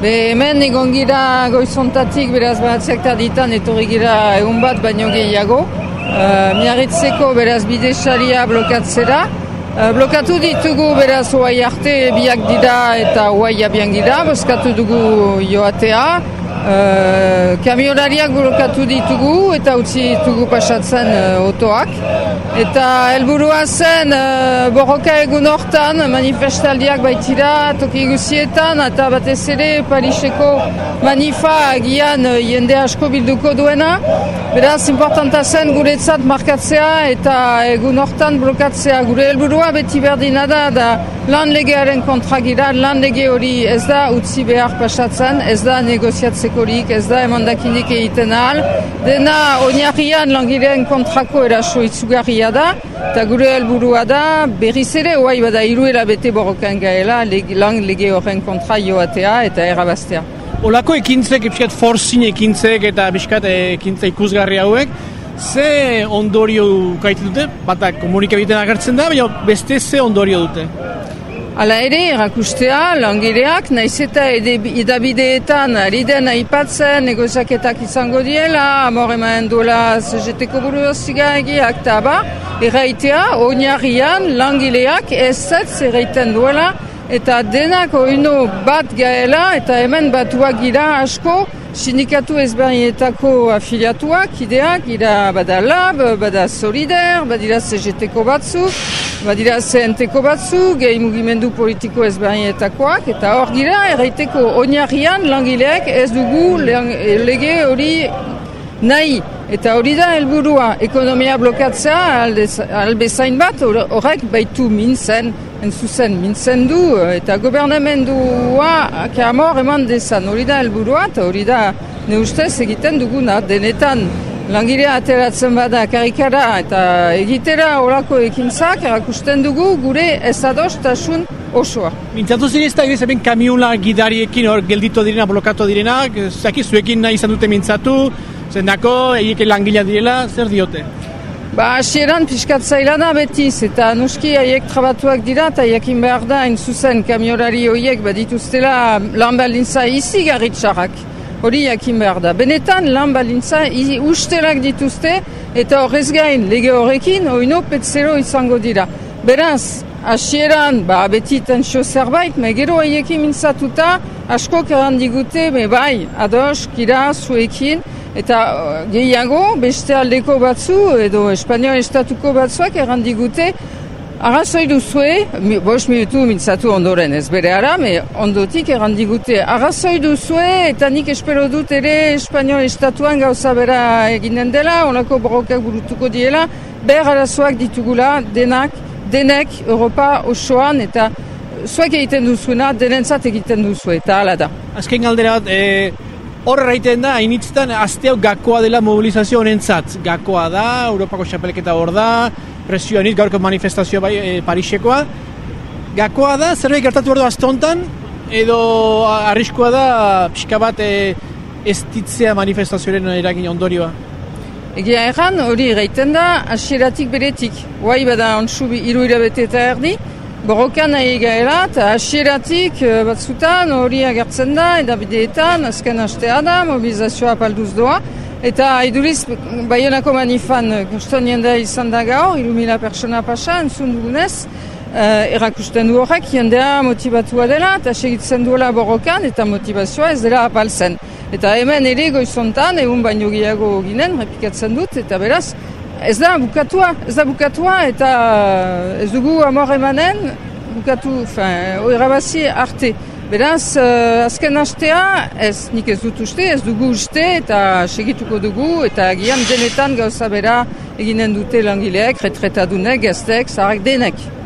Be hemen egon gira goizontatik beraz batziak ditan etorri gira egun bat baino gehiago. Uh, miarritzeko beraz bide saria blokatzera. Uh, blokatu ditugu beraz oai arte biak dira eta oai abian gira, boskatu dugu joatea. Uh, kamionariak blokatu ditugu eta utzi ditugu pasatzen uh, otoak. Eta helburua zen uh, borroka egun hortan manifestaldiak baitira toki guzietan eta batez ere Pariseko manifa agian jende asko bilduko duena. Beraz, importanta zen guretzat markatzea eta egun hortan blokatzea. Gure helburua beti berdina da da lan legearen kontragira, lan lege hori ez da utzi behar pasatzen, ez da negoziatzeko egitekorik, ez da emandakinik egiten ahal. Dena oinarrian langileen kontrako eraso itzugarria da, eta gure helburua da berriz ere, oai bada iruela bete borrokan gaela, leg, lang lege horren kontra joatea eta erabaztea. Olako ekintzek, epskat forzin ekintzek eta biskat ekintza ikusgarri hauek, ze ondorio kaitu dute, bata komunikabiten agertzen da, baina beste ze ondorio dute? Hala ere, erakustea, langileak, naiz eta edabideetan ari den aipatzen negozaketak izango diela, amore maen duela CGT-ko buruziga egiak eta ba, erraitea, oinarrian, langileak ez zetz erraiten duela, eta denak oino bat gaela, eta hemen batuak gira asko, Sindikatu ezberdinetako afiliatuak, ideak, gira bada lab, bada solider, badira CGT-ko batzu, badira CNT-ko batzu, gehi mugimendu politiko ezberdinetakoak, eta hor gira, erraiteko oinarrian langileak ez dugu lege hori nahi. Eta hori da helburua ekonomia blokatzea albezain bat horrek baitu mintzen, entzuzen mintzen du eta gobernamendua keamor eman dezan hori da helburua eta hori da ne ustez egiten duguna denetan langilea ateratzen bada karikara eta egitera horako ekintzak erakusten dugu gure ezadostasun osoa. Mintzatu zire ez da egiz eben kamiula gidariekin hor geldito direna, blokatu direnak, zaki zuekin nahi izan dute mintzatu, zendako, egike langila direla, zer diote? Ba, asieran piskat zaila betiz, eta nuski haiek trabatuak dira, eta jakin behar da, hain zuzen kamiorari horiek badituztela lan balintza izi garritxarrak. Hori jakin behar da. Benetan lan balintza ustelak dituzte, eta horrez gain lege horrekin, oino petzero izango dira. Beraz, asieran, ba, beti tensio zerbait, me gero haiekin mintzatuta, asko digute, me bai, ados, kira, zuekin, Eta uh, gehiago, beste aldeko batzu, edo Espainiol estatuko batzuak errandigute, arrazoi duzue, bos minutu mintzatu ondoren ez bere ara, me ondotik errandigute, arrazoi duzue, eta nik espero dut ere Espainiol estatuan gauza bera eginen dela, onako borrokak burutuko diela, ber arazoak ditugula denak, denek Europa osoan, eta zuek egiten duzuena, denentzat egiten duzu, eta ala da. Azken galdera bat, e Horre raiten da, hainitzetan, azte hau gakoa dela mobilizazio honentzat. Gakoa da, Europako xapeleketa hor da, presioa nit, gaurko manifestazioa bai, e, Parisekoa. Gakoa da, zerbait gertatu hor da edo arriskoa da, pixka bat, e, ez ditzea manifestazioaren eragin ondorioa. Egia erran, hori gaiten da, asieratik beretik. Guai bada, ontsu iru irabete eta erdi, Borrokan nahi gaela eta asieratik eh, batzutan hori agertzen da edabideetan azken astea da mobilizazioa palduz doa. Eta iduriz baionako manifan kostonien da izan da gaur iru mila persona pasa entzun dugunez. Uh, erakusten du horrek jendea motibatua dela eta segitzen duela borrokan eta motivazioa ez dela apaltzen. Eta hemen ere goizontan egun baino gehiago ginen repikatzen dut eta beraz Ez da bukatua, ez da bukatua eta ez dugu amor emanen bukatu, fin, oirabazi arte. Beraz, uh, azken astea, ez nik ez dut uste, ez dugu uste eta segituko dugu eta gian denetan gauza bera eginen dute langileek, retretadunek, gaztek, zaharek denek.